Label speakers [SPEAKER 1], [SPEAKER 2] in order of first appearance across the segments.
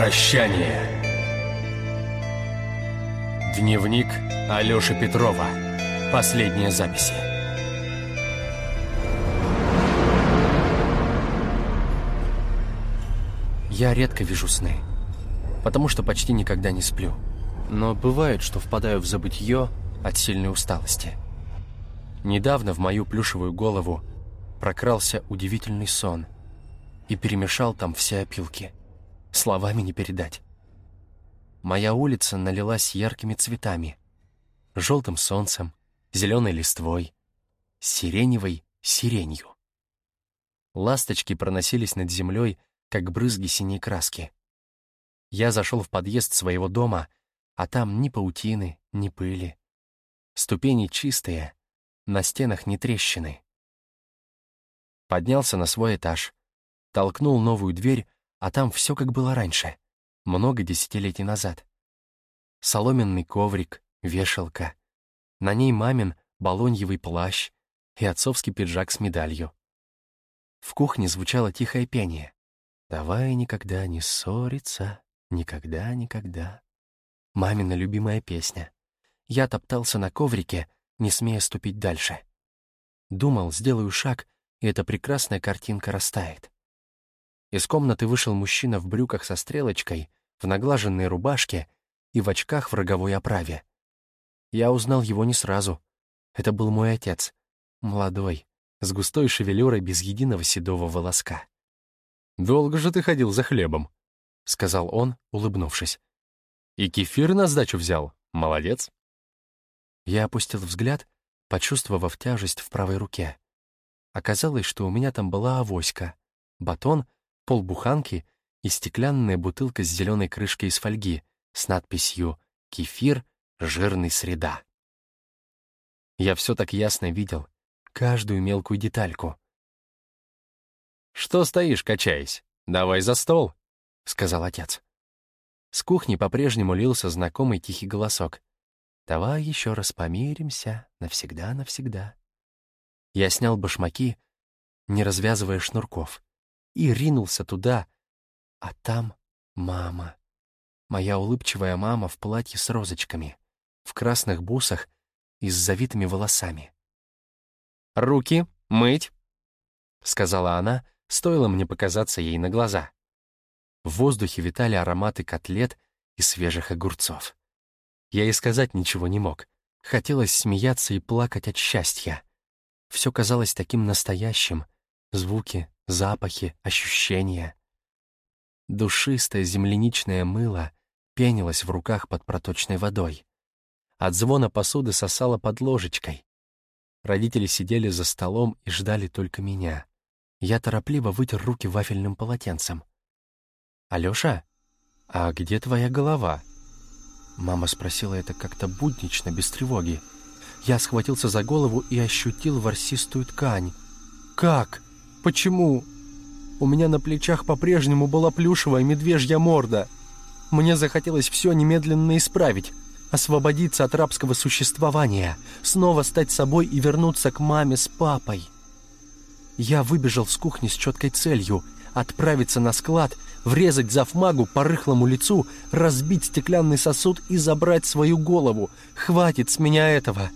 [SPEAKER 1] Прощание. Дневник Алёши Петрова. Последние записи.
[SPEAKER 2] Я редко вижу сны, потому что почти никогда не сплю. Но бывает, что впадаю в забытье от сильной усталости. Недавно в мою плюшевую голову прокрался удивительный сон и перемешал там все опилки. Словами не передать. Моя улица налилась яркими цветами. Желтым солнцем, зеленой листвой, сиреневой сиренью. Ласточки проносились над землей, как брызги синей краски. Я зашел в подъезд своего дома, а там ни паутины, ни пыли. Ступени чистые, на стенах не трещины. Поднялся на свой этаж, толкнул новую дверь, а там все как было раньше, много десятилетий назад. Соломенный коврик, вешалка. На ней мамин балоньевый плащ и отцовский пиджак с медалью. В кухне звучало тихое пение. «Давай никогда не ссориться, никогда, никогда». Мамина любимая песня. Я топтался на коврике, не смея ступить дальше. Думал, сделаю шаг, и эта прекрасная картинка растает. Из комнаты вышел мужчина в брюках со стрелочкой, в наглаженной рубашке и в очках в роговой оправе. Я узнал его не сразу. Это был мой отец, молодой, с густой шевелюрой без единого седого волоска.
[SPEAKER 1] «Долго же ты ходил за хлебом», — сказал он, улыбнувшись. «И кефир на сдачу взял. Молодец».
[SPEAKER 2] Я опустил взгляд, почувствовав тяжесть в правой руке. Оказалось, что у меня там была авоська, батон, полбуханки и стеклянная бутылка с зеленой крышкой из фольги с надписью «Кефир, жирный среда». Я все так ясно видел, каждую мелкую детальку.
[SPEAKER 1] «Что стоишь, качаясь? Давай за стол», — сказал отец.
[SPEAKER 2] С кухни по-прежнему лился знакомый тихий голосок. Давай еще раз помиримся, навсегда-навсегда. Я снял башмаки, не развязывая шнурков, и ринулся туда, а там мама. Моя улыбчивая мама в платье с розочками, в красных бусах и с завитыми волосами.
[SPEAKER 1] «Руки мыть!» — сказала она, стоило мне показаться ей на глаза.
[SPEAKER 2] В воздухе витали ароматы котлет и свежих огурцов. Я и сказать ничего не мог. Хотелось смеяться и плакать от счастья. Все казалось таким настоящим. Звуки, запахи, ощущения. Душистое земляничное мыло пенилось в руках под проточной водой. От звона посуды сосало под ложечкой. Родители сидели за столом и ждали только меня. Я торопливо вытер руки вафельным полотенцем. «Алёша, а где твоя голова?» Мама спросила это как-то буднично, без тревоги. Я схватился за голову и ощутил ворсистую ткань. «Как? Почему?» У меня на плечах по-прежнему была плюшевая медвежья морда. Мне захотелось все немедленно исправить, освободиться от рабского существования, снова стать собой и вернуться к маме с папой. Я выбежал с кухни с четкой целью — отправиться на склад врезать завмагу по рыхлому лицу, разбить стеклянный сосуд и забрать свою голову. Хватит с меня этого.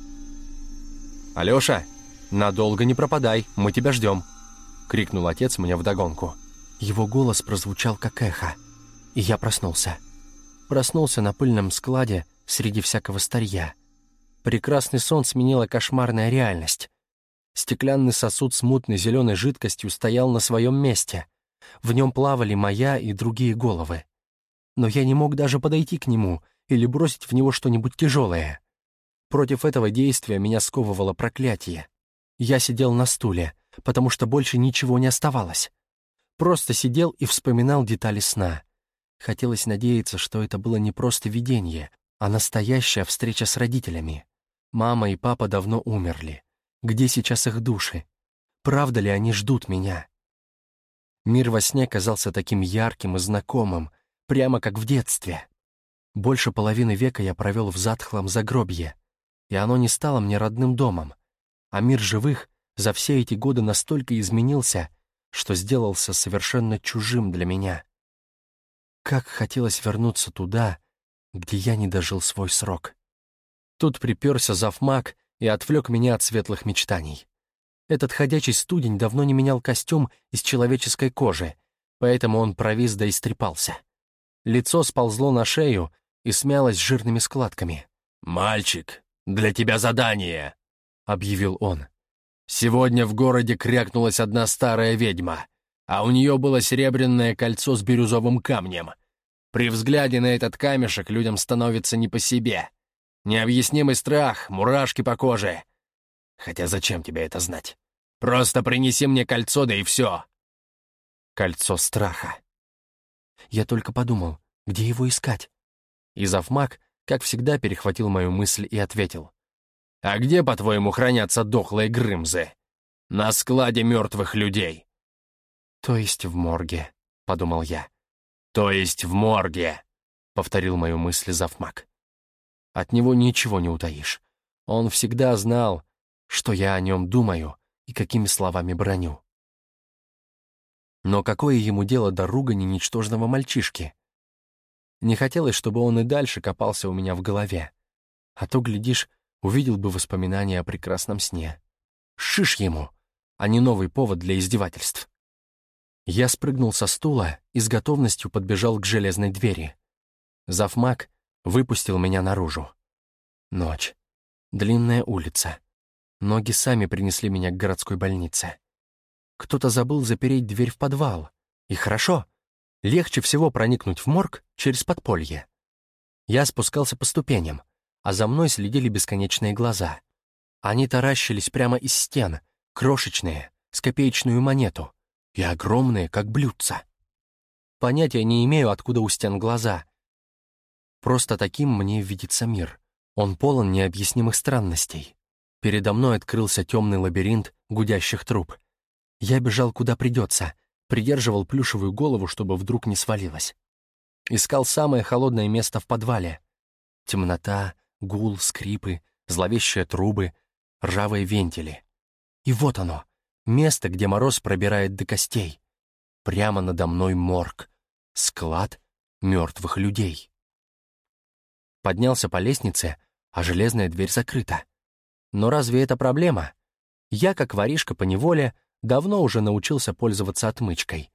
[SPEAKER 1] «Алеша, надолго не пропадай, мы тебя ждем», — крикнул отец мне вдогонку.
[SPEAKER 2] Его голос прозвучал как эхо, и я проснулся. Проснулся на пыльном складе среди всякого старья. Прекрасный сон сменила кошмарная реальность. Стеклянный сосуд с мутной зеленой жидкостью стоял на своем месте — в нем плавали моя и другие головы. Но я не мог даже подойти к нему или бросить в него что-нибудь тяжелое. Против этого действия меня сковывало проклятие. Я сидел на стуле, потому что больше ничего не оставалось. Просто сидел и вспоминал детали сна. Хотелось надеяться, что это было не просто видение, а настоящая встреча с родителями. Мама и папа давно умерли. Где сейчас их души? Правда ли они ждут меня? Мир во сне казался таким ярким и знакомым, прямо как в детстве. Больше половины века я провел в затхлом загробье, и оно не стало мне родным домом, а мир живых за все эти годы настолько изменился, что сделался совершенно чужим для меня. Как хотелось вернуться туда, где я не дожил свой срок. Тут приперся завмак и отвлек меня от светлых мечтаний. Этот ходячий студень давно не менял костюм из человеческой кожи, поэтому он провис да истрепался. Лицо сползло на шею и смялось жирными складками.
[SPEAKER 1] «Мальчик, для тебя задание!» — объявил он. «Сегодня в городе крякнулась одна старая ведьма, а у нее было серебряное кольцо с бирюзовым камнем. При взгляде на этот камешек людям становится не по себе. Необъяснимый страх, мурашки по коже. Хотя зачем тебе это знать? Просто принеси мне кольцо, да и все.
[SPEAKER 2] Кольцо страха. Я только подумал, где его искать? И завмак, как всегда, перехватил мою мысль и ответил.
[SPEAKER 1] «А где, по-твоему, хранятся дохлые грымзы? На складе мертвых людей».
[SPEAKER 2] «То есть в морге», — подумал я.
[SPEAKER 1] «То есть в морге», — повторил мою мысль завмак.
[SPEAKER 2] От него ничего не утаишь. Он всегда знал, что я о нем думаю и какими словами броню. Но какое ему дело до ругани ничтожного мальчишки? Не хотелось, чтобы он и дальше копался у меня в голове. А то, глядишь, увидел бы воспоминания о прекрасном сне. Шиш ему, а не новый повод для издевательств. Я спрыгнул со стула и с готовностью подбежал к железной двери. Завмак выпустил меня наружу. Ночь. Длинная улица. Ноги сами принесли меня к городской больнице. Кто-то забыл запереть дверь в подвал. И хорошо. Легче всего проникнуть в морг через подполье. Я спускался по ступеням, а за мной следили бесконечные глаза. Они таращились прямо из стен, крошечные, с копеечную монету, и огромные, как блюдца. Понятия не имею, откуда у стен глаза. Просто таким мне видится мир. Он полон необъяснимых странностей. Передо мной открылся темный лабиринт гудящих труб. Я бежал куда придется, придерживал плюшевую голову, чтобы вдруг не свалилась. Искал самое холодное место в подвале. Темнота, гул, скрипы, зловещие трубы, ржавые вентили. И вот оно, место, где мороз пробирает до костей. Прямо надо мной морг, склад мертвых людей. Поднялся по лестнице, а железная дверь закрыта. Но разве это проблема? Я, как воришка по неволе, давно уже научился пользоваться отмычкой.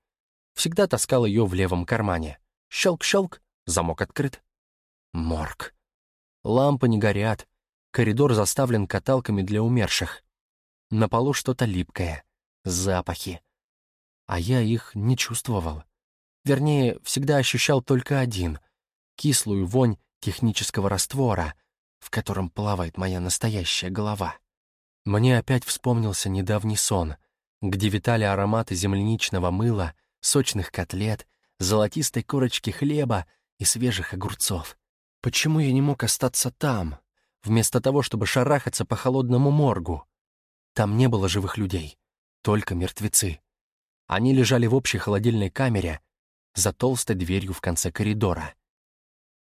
[SPEAKER 2] Всегда таскал ее в левом кармане. Щелк-щелк, замок открыт. Морг. Лампы не горят. Коридор заставлен каталками для умерших. На полу что-то липкое. Запахи. А я их не чувствовал. Вернее, всегда ощущал только один — кислую вонь технического раствора — в котором плавает моя настоящая голова. Мне опять вспомнился недавний сон, где витали ароматы земляничного мыла, сочных котлет, золотистой корочки хлеба и свежих огурцов. Почему я не мог остаться там, вместо того, чтобы шарахаться по холодному моргу? Там не было живых людей, только мертвецы. Они лежали в общей холодильной камере за толстой дверью в конце коридора.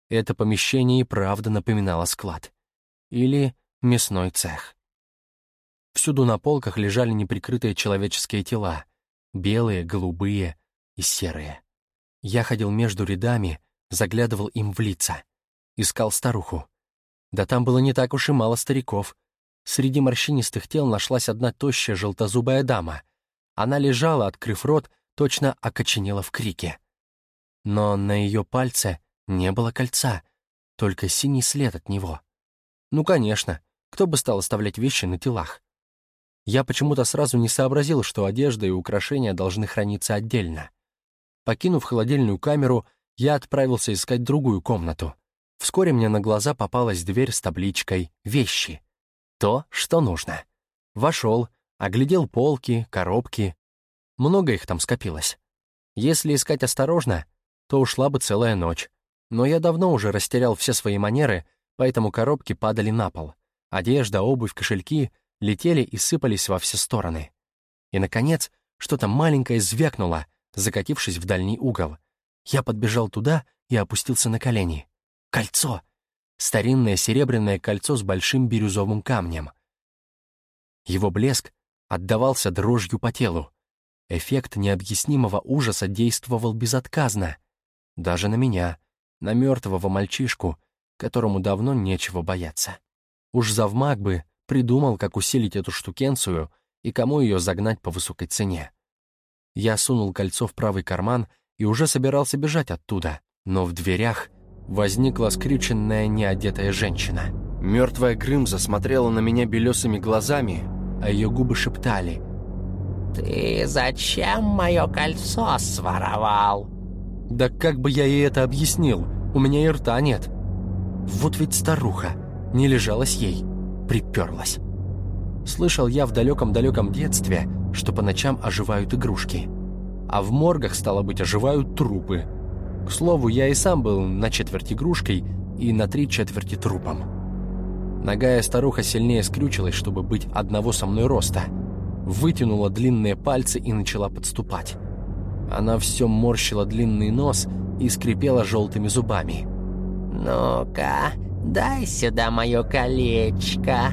[SPEAKER 2] Это помещение и правда напоминало склад. Или мясной цех. Всюду на полках лежали неприкрытые человеческие тела, белые, голубые и серые. Я ходил между рядами, заглядывал им в лица, искал старуху. Да там было не так уж и мало стариков. Среди морщинистых тел нашлась одна тощая желтозубая дама. Она лежала, открыв рот, точно окоченела в крике. Но на ее пальце не было кольца, только синий след от него. Ну, конечно, кто бы стал оставлять вещи на телах? Я почему-то сразу не сообразил, что одежда и украшения должны храниться отдельно. Покинув холодильную камеру, я отправился искать другую комнату. Вскоре мне на глаза попалась дверь с табличкой «Вещи». То, что нужно. Вошел, оглядел полки, коробки. Много их там скопилось. Если искать осторожно, то ушла бы целая ночь. Но я давно уже растерял все свои манеры, поэтому коробки падали на пол. Одежда, обувь, кошельки летели и сыпались во все стороны. И, наконец, что-то маленькое звякнуло, закатившись в дальний угол. Я подбежал туда и опустился на колени. Кольцо! Старинное серебряное кольцо с большим бирюзовым камнем. Его блеск отдавался дрожью по телу. Эффект необъяснимого ужаса действовал безотказно. Даже на меня, на мертвого мальчишку, которому давно нечего бояться. Уж завмак бы придумал, как усилить эту штукенцию и кому ее загнать по высокой цене. Я сунул кольцо в правый карман и уже собирался бежать оттуда, но в дверях возникла скрюченная неодетая женщина. Мертвая Грымза смотрела на меня белесыми глазами, а ее губы шептали.
[SPEAKER 3] «Ты зачем мое кольцо своровал?»
[SPEAKER 2] Да как бы я ей это объяснил? У меня и рта нет. Вот ведь старуха. Не лежалась ей. Приперлась. Слышал я в далеком-далеком детстве, что по ночам оживают игрушки. А в моргах, стало быть, оживают трупы. К слову, я и сам был на четверть игрушкой и на три четверти трупом. Ногая старуха сильнее скрючилась, чтобы быть одного со мной роста. Вытянула длинные пальцы и начала подступать. Она все морщила длинный нос и скрипела желтыми зубами.
[SPEAKER 3] «Ну-ка, дай сюда мое колечко!»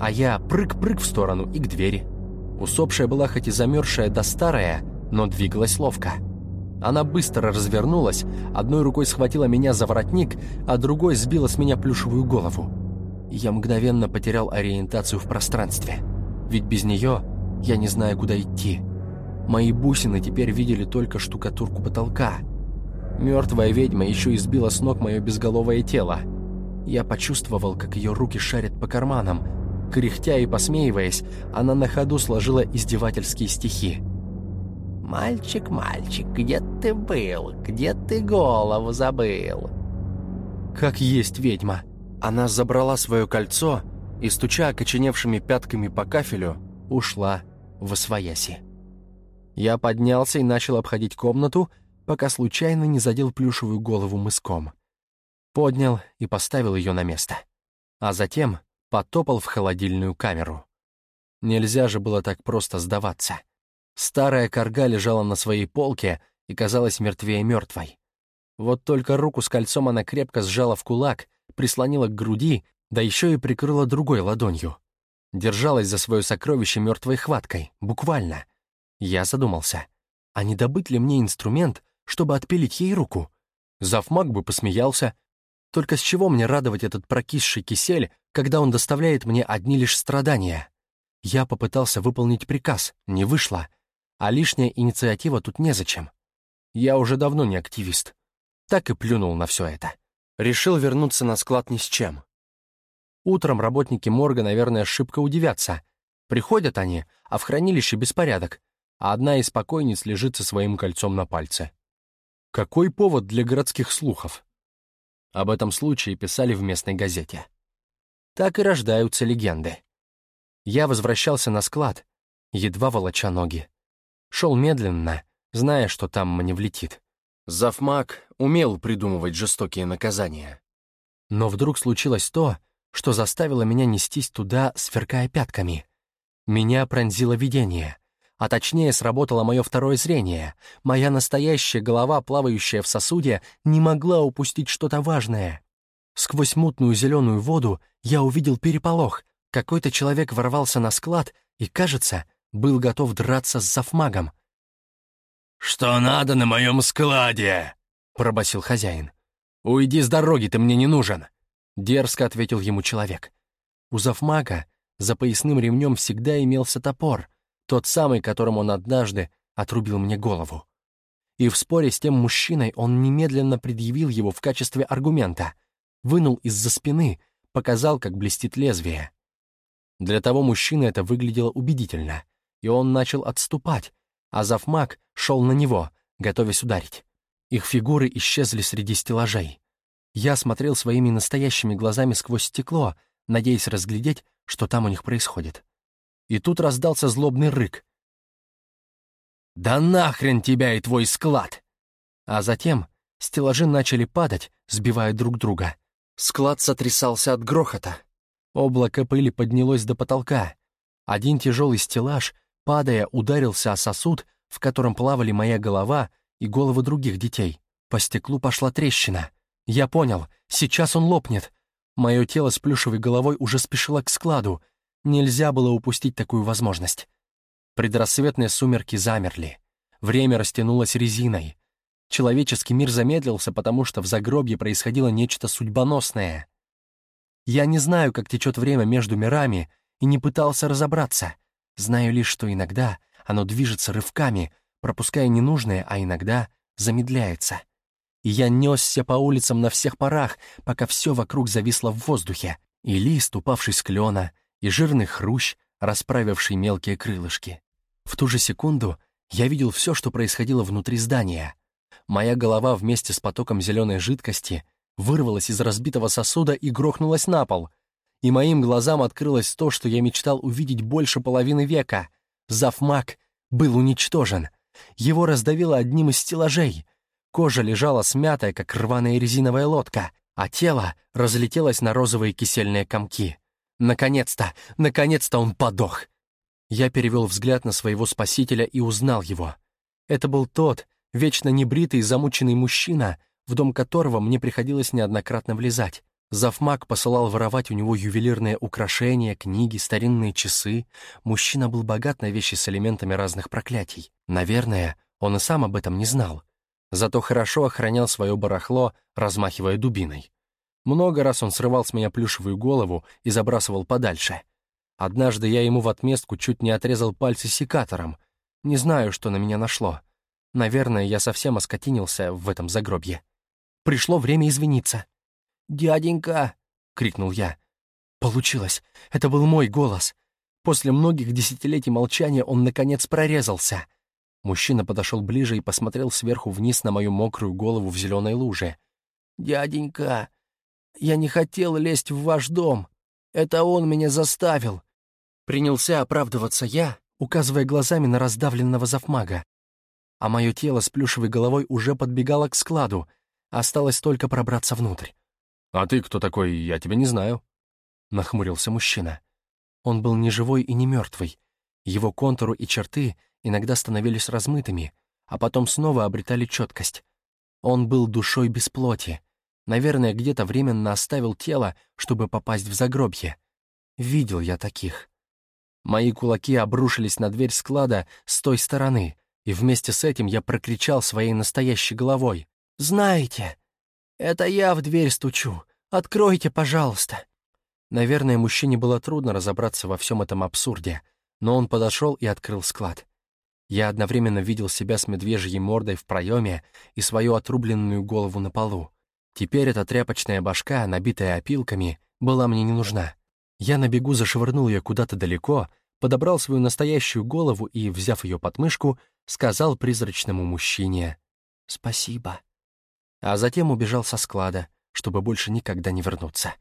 [SPEAKER 2] А я прыг-прыг в сторону и к двери. Усопшая была хоть и замерзшая да старая, но двигалась ловко. Она быстро развернулась, одной рукой схватила меня за воротник, а другой сбила с меня плюшевую голову. Я мгновенно потерял ориентацию в пространстве. Ведь без нее я не знаю, куда идти. Мои бусины теперь видели только штукатурку потолка. Мертвая ведьма еще избила с ног мое безголовое тело. Я почувствовал, как ее руки шарят по карманам. Кряхтя и посмеиваясь, она на ходу сложила издевательские стихи.
[SPEAKER 3] «Мальчик, мальчик, где ты был? Где ты голову забыл?»
[SPEAKER 2] «Как есть ведьма!» Она забрала свое кольцо и, стуча окоченевшими пятками по кафелю, ушла в освояси. Я поднялся и начал обходить комнату, пока случайно не задел плюшевую голову мыском. Поднял и поставил ее на место. А затем потопал в холодильную камеру. Нельзя же было так просто сдаваться. Старая корга лежала на своей полке и казалась мертвее мертвой. Вот только руку с кольцом она крепко сжала в кулак, прислонила к груди, да еще и прикрыла другой ладонью. Держалась за свое сокровище мертвой хваткой, буквально — я задумался, а не добыть ли мне инструмент, чтобы отпилить ей руку? Завмаг бы посмеялся. Только с чего мне радовать этот прокисший кисель, когда он доставляет мне одни лишь страдания? Я попытался выполнить приказ, не вышло. А лишняя инициатива тут незачем. Я уже давно не активист. Так и плюнул на все это. Решил вернуться на склад ни с чем. Утром работники морга, наверное, шибко удивятся. Приходят они, а в хранилище беспорядок а одна из покойниц лежит со своим кольцом на пальце. Какой повод для городских слухов? Об этом случае писали в местной газете. Так и рождаются легенды. Я возвращался на склад, едва волоча ноги. Шел медленно, зная, что там мне влетит. Завмак умел придумывать жестокие наказания. Но вдруг случилось то, что заставило меня нестись туда, сверкая пятками. Меня пронзило видение — а точнее сработало мое второе зрение. Моя настоящая голова, плавающая в сосуде, не могла упустить что-то важное. Сквозь мутную зеленую воду я увидел переполох. Какой-то человек ворвался на склад и, кажется, был готов драться с завмагом.
[SPEAKER 1] «Что надо на моем складе?» — пробасил хозяин.
[SPEAKER 2] «Уйди с дороги, ты мне не нужен!» — дерзко ответил ему человек. У завмага за поясным ремнем всегда имелся топор — тот самый, которым он однажды отрубил мне голову. И в споре с тем мужчиной он немедленно предъявил его в качестве аргумента, вынул из-за спины, показал, как блестит лезвие. Для того мужчины это выглядело убедительно, и он начал отступать, а завмак шел на него, готовясь ударить. Их фигуры исчезли среди стеллажей. Я смотрел своими настоящими глазами сквозь стекло, надеясь разглядеть, что там у них происходит и тут раздался злобный рык. «Да нахрен тебя и твой склад!» А затем стеллажи начали падать, сбивая друг друга. Склад сотрясался от грохота. Облако пыли поднялось до потолка. Один тяжелый стеллаж, падая, ударился о сосуд, в котором плавали моя голова и головы других детей. По стеклу пошла трещина. Я понял, сейчас он лопнет. Мое тело с плюшевой головой уже спешило к складу, Нельзя было упустить такую возможность. Предрассветные сумерки замерли. Время растянулось резиной. Человеческий мир замедлился, потому что в загробье происходило нечто судьбоносное. Я не знаю, как течет время между мирами, и не пытался разобраться. Знаю лишь, что иногда оно движется рывками, пропуская ненужное, а иногда замедляется. И я несся по улицам на всех парах, пока все вокруг зависло в воздухе, и лист, упавший с клена, и жирный хрущ, расправивший мелкие крылышки. В ту же секунду я видел все, что происходило внутри здания. Моя голова вместе с потоком зеленой жидкости вырвалась из разбитого сосуда и грохнулась на пол. И моим глазам открылось то, что я мечтал увидеть больше половины века. Завмак был уничтожен. Его раздавило одним из стеллажей. Кожа лежала смятая, как рваная резиновая лодка, а тело разлетелось на розовые кисельные комки. Наконец-то, наконец-то он подох. Я перевел взгляд на своего спасителя и узнал его. Это был тот, вечно небритый, замученный мужчина, в дом которого мне приходилось неоднократно влезать. Завмак посылал воровать у него ювелирные украшения, книги, старинные часы. Мужчина был богат на вещи с элементами разных проклятий. Наверное, он и сам об этом не знал. Зато хорошо охранял свое барахло, размахивая дубиной. Много раз он срывал с меня плюшевую голову и забрасывал подальше. Однажды я ему в отместку чуть не отрезал пальцы секатором. Не знаю, что на меня нашло. Наверное, я совсем оскотинился в этом загробье. Пришло время извиниться. «Дяденька!» — крикнул я. Получилось. Это был мой голос. После многих десятилетий молчания он, наконец, прорезался. Мужчина подошел ближе и посмотрел сверху вниз на мою мокрую голову в зеленой луже. «Дяденька, я не хотел лезть в ваш дом. Это он меня заставил». Принялся оправдываться я, указывая глазами на раздавленного завмага а мое тело с плюшевой головой уже подбегало к складу. Осталось только пробраться внутрь.
[SPEAKER 1] «А ты кто такой? Я тебя не знаю», — нахмурился мужчина.
[SPEAKER 2] Он был не живой и не мертвый. Его контуры и черты иногда становились размытыми, а потом снова обретали четкость. Он был душой без плоти. Наверное, где-то временно оставил тело, чтобы попасть в загробье. Видел я таких. Мои кулаки обрушились на дверь склада с той стороны — и вместе с этим я прокричал своей настоящей головой. «Знаете, это я в дверь стучу. Откройте, пожалуйста». Наверное, мужчине было трудно разобраться во всем этом абсурде, но он подошел и открыл склад. Я одновременно видел себя с медвежьей мордой в проеме и свою отрубленную голову на полу. Теперь эта тряпочная башка, набитая опилками, была мне не нужна. Я на бегу зашвырнул ее куда-то далеко, подобрал свою настоящую голову и, взяв ее под мышку, сказал призрачному мужчине «Спасибо», а затем убежал со склада, чтобы больше никогда не вернуться.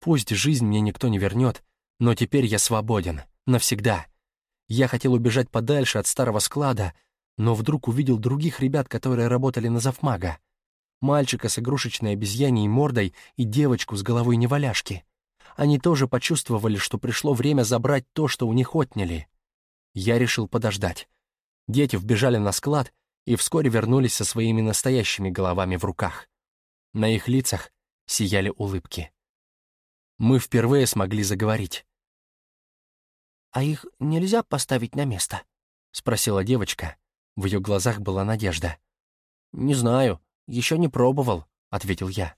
[SPEAKER 2] Пусть жизнь мне никто не вернет, но теперь я свободен, навсегда. Я хотел убежать подальше от старого склада, но вдруг увидел других ребят, которые работали на завмага. Мальчика с игрушечной обезьяньей мордой и девочку с головой неваляшки. Они тоже почувствовали, что пришло время забрать то, что у них отняли. Я решил подождать. Дети вбежали на склад и вскоре вернулись со своими настоящими головами в руках. На их лицах сияли улыбки. Мы впервые смогли заговорить. «А их нельзя поставить на место?» — спросила девочка. В ее глазах была надежда. «Не знаю, еще не пробовал», — ответил я.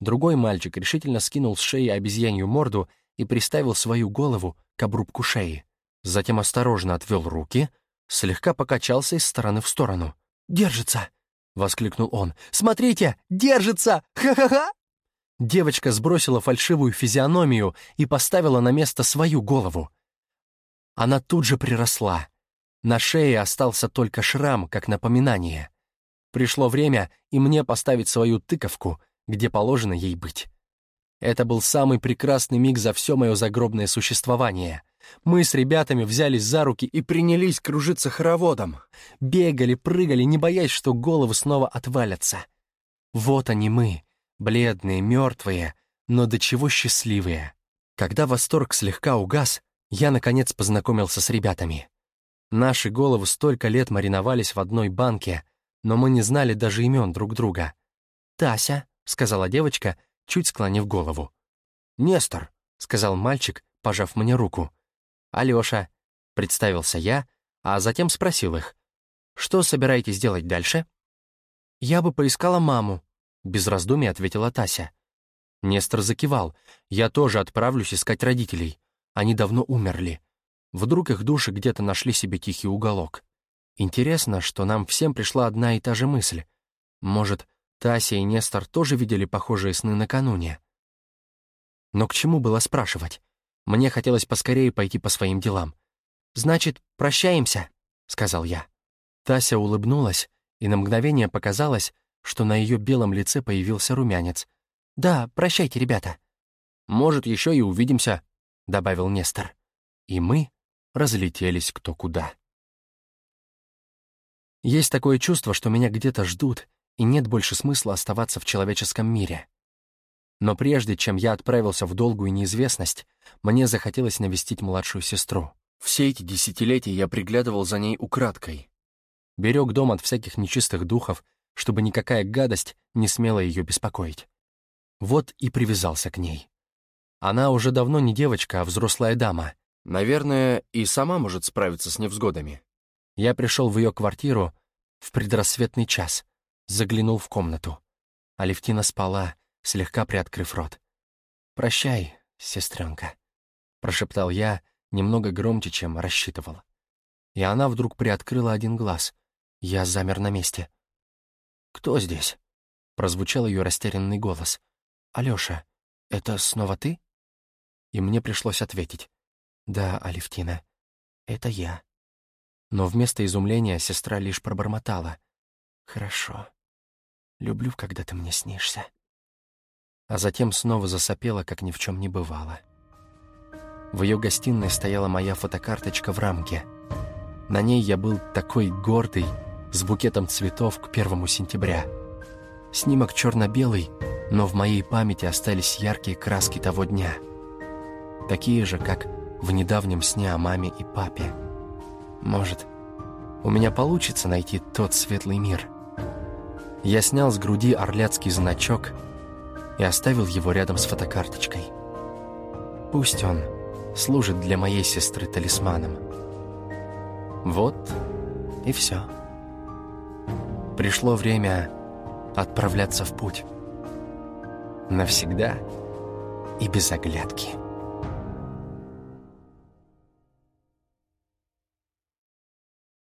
[SPEAKER 2] Другой мальчик решительно скинул с шеи обезьянью морду и приставил свою голову к обрубку шеи. Затем осторожно отвел руки — слегка покачался из стороны в сторону. «Держится!» — воскликнул он. «Смотрите! Держится! Ха-ха-ха!» Девочка сбросила фальшивую физиономию и поставила на место свою голову. Она тут же приросла. На шее остался только шрам, как напоминание. Пришло время и мне поставить свою тыковку, где положено ей быть. Это был самый прекрасный миг за все мое загробное существование — мы с ребятами взялись за руки и принялись кружиться хороводом. Бегали, прыгали, не боясь, что головы снова отвалятся. Вот они мы, бледные, мертвые, но до чего счастливые. Когда восторг слегка угас, я, наконец, познакомился с ребятами. Наши головы столько лет мариновались в одной банке, но мы не знали даже имен друг друга. «Тася», — сказала девочка, чуть склонив голову. «Нестор», — сказал мальчик, пожав мне руку. Алёша», — представился я, а затем спросил их, «Что собираетесь делать дальше?» «Я бы поискала маму», — без раздумий ответила Тася. Нестор закивал. «Я тоже отправлюсь искать родителей. Они давно умерли. Вдруг их души где-то нашли себе тихий уголок. Интересно, что нам всем пришла одна и та же мысль. Может, Тася и Нестор тоже видели похожие сны накануне? Но к чему было спрашивать? Мне хотелось поскорее пойти по своим делам. «Значит, прощаемся», — сказал я. Тася улыбнулась, и на мгновение показалось, что на ее белом лице появился румянец. «Да, прощайте, ребята». «Может, еще и увидимся», — добавил Нестор. И мы разлетелись кто куда. Есть такое чувство, что меня где-то ждут, и нет больше смысла оставаться в человеческом мире. Но прежде чем я отправился в долгую неизвестность, мне захотелось навестить младшую сестру. Все эти десятилетия я приглядывал за ней украдкой. Берег дом от всяких нечистых духов, чтобы никакая гадость не смела ее беспокоить. Вот и привязался к ней. Она уже давно не девочка, а взрослая дама. Наверное, и сама может справиться с невзгодами. Я пришел в ее квартиру в предрассветный час, заглянул в комнату. Алевтина спала, слегка приоткрыв рот. «Прощай, сестренка», — прошептал я немного громче, чем рассчитывал. И она вдруг приоткрыла один глаз. Я замер на месте. «Кто здесь?» — прозвучал ее растерянный голос. «Алёша, это снова ты?» И мне пришлось ответить. «Да, Алевтина, это я». Но вместо изумления сестра лишь пробормотала. «Хорошо. Люблю, когда ты мне снишься». А затем снова засопела, как ни в чем не бывало. В ее гостиной стояла моя фотокарточка в рамке. На ней я был такой гордый, с букетом цветов к первому сентября. Снимок черно-белый, но в моей памяти остались яркие краски того дня. Такие же, как в недавнем сне о маме и папе. Может, у меня получится найти тот светлый мир. Я снял с груди орляцкий значок и оставил его рядом с фотокарточкой. Пусть он служит для моей сестры талисманом. Вот и все. Пришло время отправляться в путь. Навсегда и без оглядки.